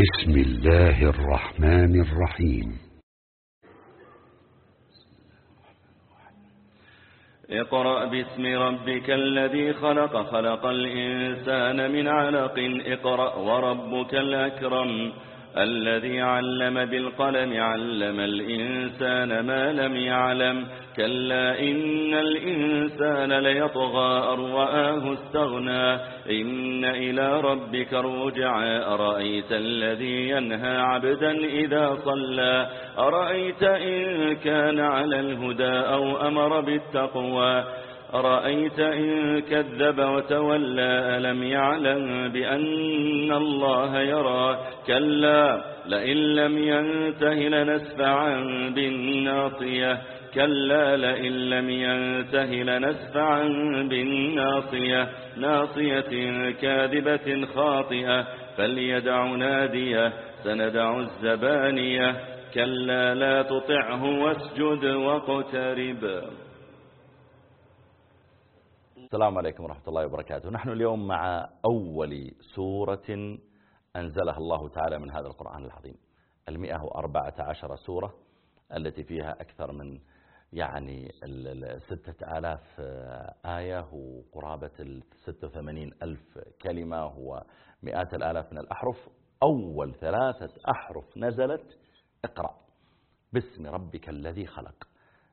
بسم الله الرحمن الرحيم. اقرأ باسم ربك الذي خلق خلق الإنسان من علق. اقرأ وربك الأكرم. الذي علم بالقلم علم الإنسان ما لم يعلم. كلا إن الإنسان ليطغى أن رآه استغنى. إن إلى ربك الرجعى. أرأيت الذي ينهى عبدا إذا صلى؟ أرأيت إن كان على الهدى أو أمر بالتقوى؟ أرأيت إن كذب وتولى ألم يعلم بأن الله يرى؟ كلا لئن لم ينته لنسفعا بالناصية. كلا لئن لم ينته لنسفعا بالناصية. ناصية كاذبة خاطئة فليدع نادية سندع الزبانية. كلا لا تطعه واسجد واقترب. السلام عليكم ورحمة الله وبركاته. نحن اليوم مع أول سورة أنزلها الله تعالى من هذا القرآن العظيم. المئة وأربعة عشر سورة التي فيها أكثر من يعني ستة آلاف آية وقرابة الستة وثمانين ألف كلمة ومئات الآلاف من الأحرف. أول ثلاثة أحرف نزلت. اقرأ. باسم ربك الذي خلق.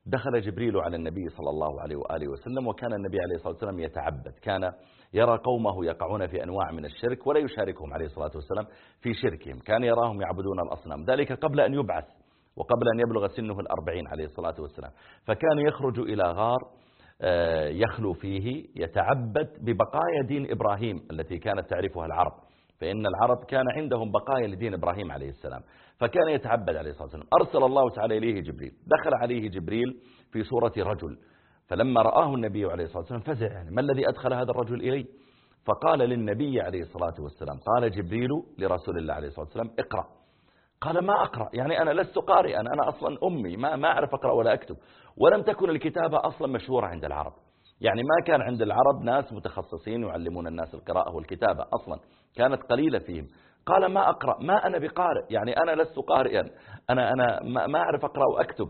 دخل جبريل على النبي صلى الله عليه وآله وسلم وكان النبي عليه الصلاة والسلام يتعبد. كان يرى قومه يقعون في أنواع من الشرك ولا يشاركهم عليه الصلاة والسلام في شركهم. كان يراهم يعبدون الأصنام. ذلك قبل أن يبعث وقبل أن يبلغ سنه الأربعين عليه الصلاة والسلام. فكان يخرج إلى غار يخلو فيه يتعبد ببقايا دين إبراهيم التي كانت تعرفها العرب. فإن العرب كان عندهم بقايا لدين إبراهيم عليه السلام فكان يتعبد عليه الصلاة والسلام. أرسل الله تعالى إليه جبريل دخل عليه جبريل في صورة رجل فلما رآه النبي عليه الصلاة والسلام فزع يعني ما الذي أدخل هذا الرجل إليه فقال للنبي عليه الصلاة والسلام قال جبريل لرسول الله عليه الصلاة والسلام اقرأ. قال ما أقرأ؟ يعني أنا لست قارئا أنا أصلا أمي ما, ما أعرف أقرأ ولا أكتب. ولم تكن الكتابة أصلا مشهورة عند العرب. يعني ما كان عند العرب ناس متخصصين يعلمون الناس القراءة والكتابة أصلا كانت قليلة فيهم. قال ما أقرأ ما أنا بقارئ يعني أنا لست قارئا أنا, أنا ما أعرف أقرأ وأكتب.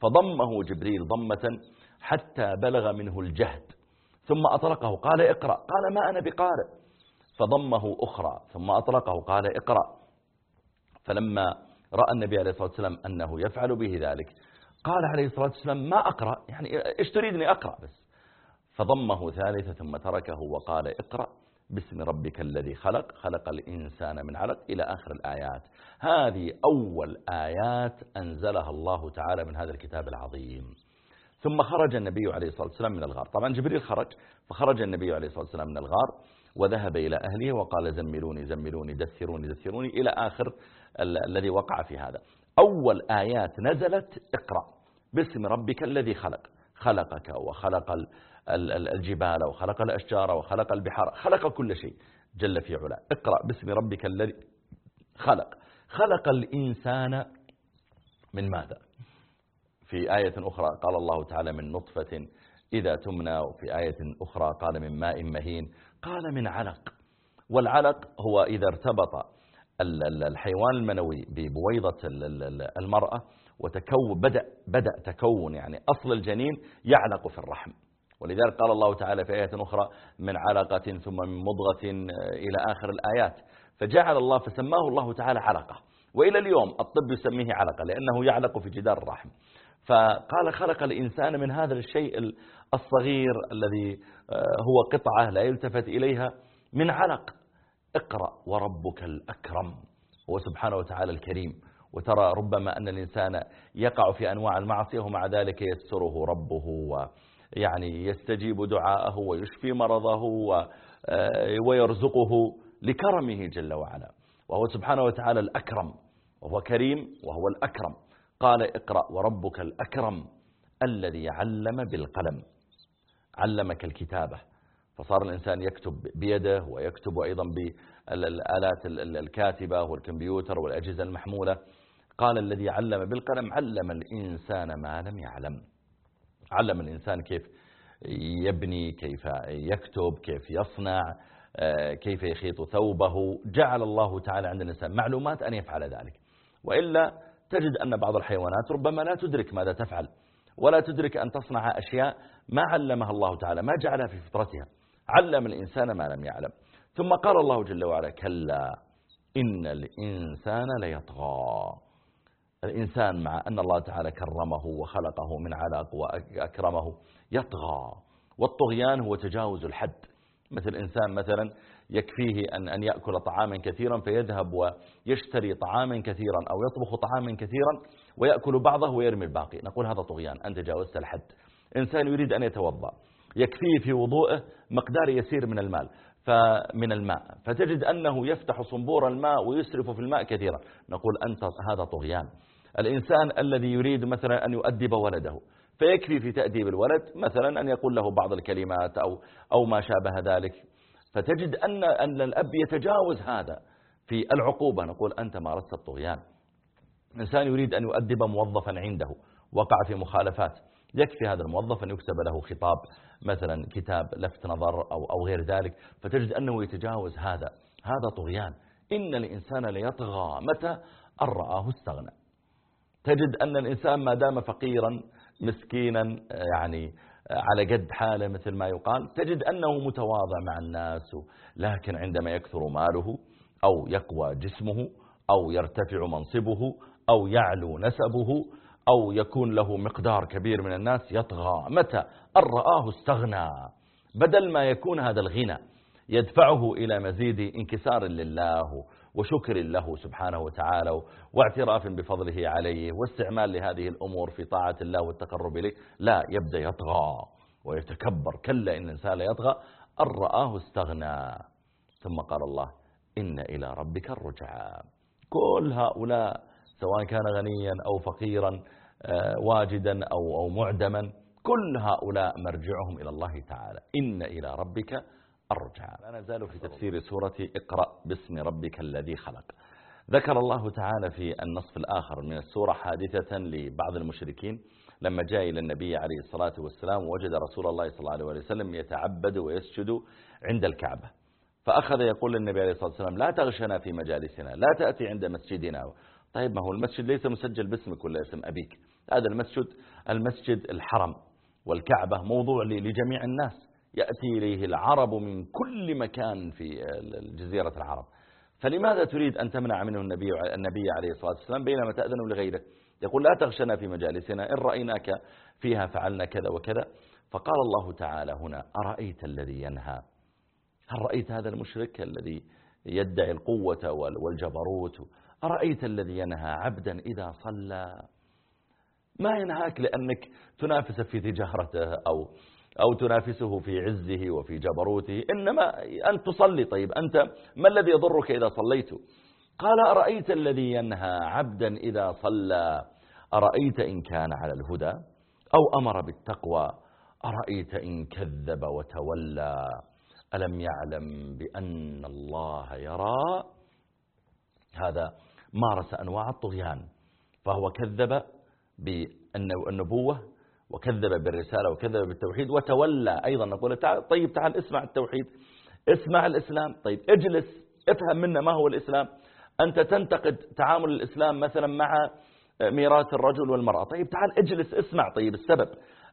فضمه جبريل ضمة حتى بلغ منه الجهد ثم أطلقه قال اقرأ. قال ما أنا بقارئ. فضمه أخرى ثم أطلقه قال اقرأ. فلما رأى النبي عليه الصلاة والسلام أنه يفعل به ذلك قال عليه الصلاة والسلام ما أقرأ يعني إيش تريدني أقرأ بس؟ فضمه ثالثة ثم تركه وقال اقرأ باسم ربك الذي خلق خلق الإنسان من علق إلى آخر الآيات. هذه أول آيات أنزلها الله تعالى من هذا الكتاب العظيم. ثم خرج النبي عليه الصلاة والسلام من الغار. طبعا جبريل خرج فخرج النبي عليه الصلاة والسلام من الغار وذهب إلى أهله وقال زملوني زملوني دثروني دثروني إلى آخر الذي وقع في هذا. أول آيات نزلت اقرأ باسم ربك الذي خلق. خلقك وخلق الجبال وخلق الأشجار وخلق البحار خلق كل شيء. جل في علا اقرأ باسم ربك الذي خلق. خلق الإنسان من ماذا؟ في آية أخرى قال الله تعالى من نطفة إذا تمنى وفي آية أخرى قال من ماء مهين. قال من علق. والعلق هو إذا ارتبط الحيوان المنوي ببويضة المرأة وتكون بدأ, بدأ تكون يعني أصل الجنين يعلق في الرحم. ولذلك قال الله تعالى في آية أخرى من علقة ثم من مضغة إلى آخر الآيات. فجعل الله فسماه الله تعالى علقة. وإلى اليوم الطب يسميه علقة لأنه يعلق في جدار الرحم. فقال خلق الإنسان من هذا الشيء الصغير الذي هو قطعة لا يلتفت إليها من علق. اقرأ وربك الأكرم. هو سبحانه وتعالى الكريم. وترى ربما أن الإنسان يقع في أنواع المعصية ومع ذلك يسره ربه ويعني يستجيب دعاءه ويشفي مرضه ويرزقه لكرمه جل وعلا. وهو سبحانه وتعالى الأكرم. وهو كريم وهو الأكرم. قال اقرأ وربك الأكرم الذي علم بالقلم. علمك الكتابة. فصار الإنسان يكتب بيده ويكتب أيضا بالآلات الكاتبة والكمبيوتر والأجهزة المحمولة. قال الذي علم بالقلم علم الإنسان ما لم يعلم. علم الإنسان كيف يبني كيف يكتب كيف يصنع آه، كيف يخيط ثوبه. جعل الله تعالى عند الإنسان معلومات أن يفعل ذلك. وإلا تجد أن بعض الحيوانات ربما لا تدرك ماذا تفعل ولا تدرك أن تصنع أشياء ما علمها الله تعالى ما جعلها في فطرتها. علم الإنسان ما لم يعلم. ثم قال الله جل وعلا كلا إن الإنسان ليطغى. الإنسان مع أن الله تعالى كرمه وخلقه من علق وأكرمه يطغى والطغيان هو تجاوز الحد. مثل إنسان مثلا يكفيه أن, أن يأكل طعاما كثيرا فيذهب ويشتري طعاما كثيرا أو يطبخ طعاما كثيرا ويأكل بعضه ويرمي الباقي. نقول هذا طغيان أنت جاوزت الحد. إنسان يريد أن يتوضأ يكفيه في وضوءه مقدار يسير من المال فمن الماء. فتجد أنه يفتح صنبور الماء ويسرف في الماء كثيرا. نقول أنت هذا طغيان. الإنسان الذي يريد مثلا أن يؤدب ولده فيكفي في تأديب الولد مثلا أن يقول له بعض الكلمات أو, أو ما شابه ذلك. فتجد أن, أن الأب يتجاوز هذا في العقوبة. نقول أنت مارست الطغيان. إنسان يريد أن يؤدب موظفا عنده وقع في مخالفات. يكفي هذا الموظف أن يكتب له خطاب مثلا كتاب لفت نظر أو, أو غير ذلك. فتجد أنه يتجاوز هذا هذا طغيان. إن الإنسان ليطغى متى؟ أن رآه استغنى. تجد أن الإنسان ما دام فقيرا مسكينا يعني على قد حاله مثل ما يقال تجد أنه متواضع مع الناس لكن عندما يكثر ماله أو يقوى جسمه أو يرتفع منصبه أو يعلو نسبه أو يكون له مقدار كبير من الناس يطغى. متى؟ أن رآه استغنى. بدل ما يكون هذا الغنى يدفعه إلى مزيد انكسار لله وشكر له سبحانه وتعالى واعتراف بفضله عليه واستعمال لهذه الأمور في طاعة الله والتقرب إليه. لا يبدأ يطغى ويتكبر. كلا إن الإنسان لا يطغى. أن رآه استغنى. ثم قال الله إن إلى ربك الرجعى. كل هؤلاء سواء كان غنيا أو فقيرا آه، واجدا أو, أو معدما كل هؤلاء مرجعهم إلى الله تعالى. إن إلى ربك الرجعى لا نزال في تفسير سورة اقرأ باسم ربك الذي خلق. ذكر الله تعالى في النصف الآخر من السورة حادثة لبعض المشركين لما جاء إلى النبي عليه الصلاة والسلام ووجد رسول الله صلى الله عليه وسلم يتعبد ويسجد عند الكعبة. فأخذ يقول للنبي عليه الصلاة والسلام لا تغشنا في مجالسنا لا تأتي عند مسجدنا. طيب ما هو المسجد ليس مسجل باسمك ولا اسم أبيك. هذا المسجد المسجد الحرم والكعبة موضوع لجميع الناس. يأتي إليه العرب من كل مكان في جزيرة العرب. فلماذا تريد أن تمنع منه النبي, النبي عليه الصلاة والسلام بينما تأذن لغيره؟ يقول لا تغشنا في مجالسنا إن رأيناك فيها فعلنا كذا وكذا. فقال الله تعالى هنا أرأيت الذي ينهى؟ هل رأيت هذا المشرك الذي يدعي القوة والجبروت؟ أرأيت الذي ينهى عبدا إذا صلى؟ ما ينهاك لأنك تنافس في تجارته أو أو تنافسه في عزه وفي جبروته. إنما أن تصلي. طيب أنت ما الذي يضرك إذا صليت؟ قال أرأيت الذي ينهى عبدا إذا صلى؟ أرأيت إن كان على الهدى أو أمر بالتقوى؟ أرأيت إن كذب وتولى؟ ألم يعلم بأن الله يرى؟ هذا مارس أنواع الطغيان. فهو كذب بالنبوة وكذب بالرسالة وكذب بالتوحيد وتولى أيضا. نقول تعال طيب تعال اسمع التوحيد. اسمع الإسلام. طيب اجلس افهم منا ما هو الإسلام. أنت تنتقد تعامل الإسلام مثلا مع ميراث الرجل والمرأة. طيب تعال اجلس اسمع. طيب السبب.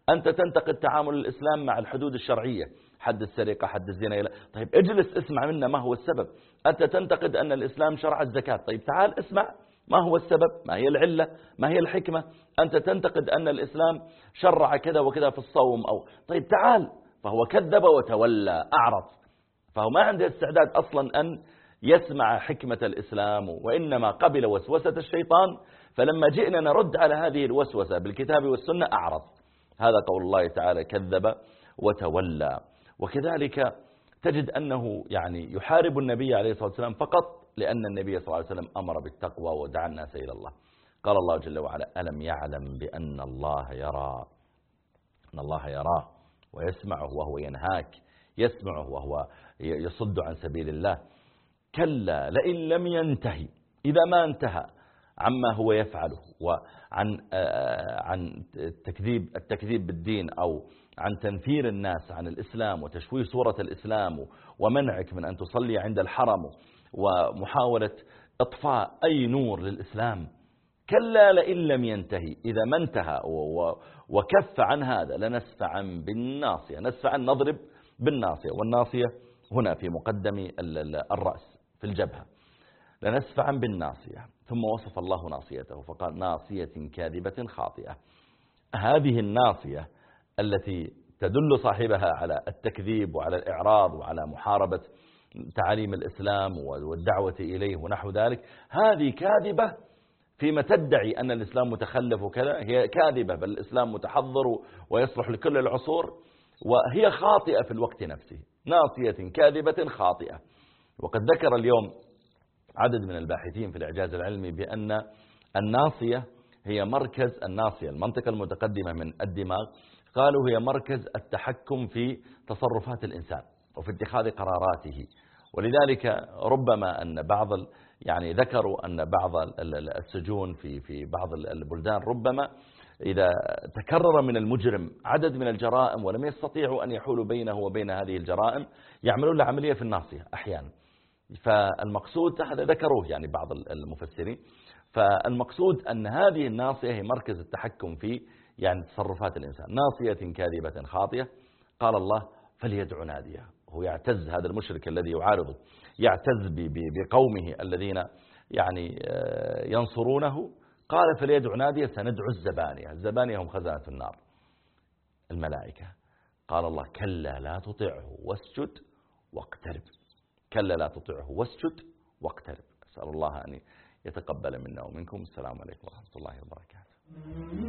أنت تنتقد تعامل الإسلام مع الحدود الشرعية. حد السرقة حد الزنا. طيب اجلس اسمع منا ما هو السبب. أنت تنتقد أن الإسلام شرع الزكاة. طيب تعال اسمع. ما هو السبب؟ ما هي العلة؟ ما هي الحكمة؟ أنت تنتقد أن الإسلام شرع كذا وكذا في الصوم أو. طيب تعال. فهو كذب وتولى أعرض. فهو ما عنده استعداد أصلا أن يسمع حكمة الإسلام وإنما قبل وسوسة الشيطان. فلما جئنا نرد على هذه الوسوسة بالكتاب والسنة أعرض. هذا قول الله تعالى كذب وتولى. وكذلك تجد أنه يعني يحارب النبي عليه الصلاة والسلام فقط لأن النبي صلى الله عليه وسلم أمر بالتقوى ودعا الناس إلى الله. قال الله جل وعلا ألم يعلم بأن الله يرى؟ أن الله يراه ويسمعه وهو ينهاك يسمعه وهو يصد عن سبيل الله. كلا لئن لم ينتهي. إذا ما انتهى عما هو يفعله؟ وعن عن التكذيب التكذيب بالدين أو عن تنفير الناس عن الإسلام وتشويه صورة الإسلام ومنعك من أن تصلي عند الحرم ومحاولة إطفاء أي نور للإسلام. كلا لئن لم ينتهي. إذا ما انتهى وكف عن هذا لنسفعا بالناصية. نسفعا نضرب بالناصية. والناصية هنا في مقدم الرأس في الجبهة. لنسفعا بالناصية. ثم وصف الله ناصيته فقال ناصية كاذبة خاطئة. هذه الناصية التي تدل صاحبها على التكذيب وعلى الإعراض وعلى محاربة تعاليم الإسلام والدعوة إليه ونحو ذلك هذه كاذبة فيما تدعي أن الإسلام متخلف وكذا هي كاذبة بل الإسلام متحضر ويصلح لكل العصور وهي خاطئة في الوقت نفسه ناصية كاذبة خاطئة. وقد ذكر اليوم عدد من الباحثين في الإعجاز العلمي بأن الناصية هي مركز الناصية المنطقة المتقدمة من الدماغ قالوا هي مركز التحكم في تصرفات الإنسان وفي اتخاذ قراراته. ولذلك ربما أن بعض يعني ذكروا أن بعض السجون في في بعض البلدان ربما إذا تكرر من المجرم عدد من الجرائم ولم يستطيعوا أن يحولوا بينه وبين هذه الجرائم يعملون له عملية في الناصية أحيانا. فالمقصود هذا ذكروه يعني بعض المفسرين فالمقصود أن هذه الناصية هي مركز التحكم في يعني تصرفات الإنسان. ناصية كاذبة خاطئة قال الله فليدعو ناديه هو يعتز هذا المشرك الذي يعارضه يعتز بقومه الذين يعني آه، ينصرونه. قال فليدعو نادية سندعو الزبانية الزبانية هم خزانة النار. الملائكة قال الله كلا لا تطعه واسجد واقترب كلا لا تطعه واسجد واقترب. أسأل الله أن يتقبل منا ومنكم. السلام عليكم ورحمة الله وبركاته.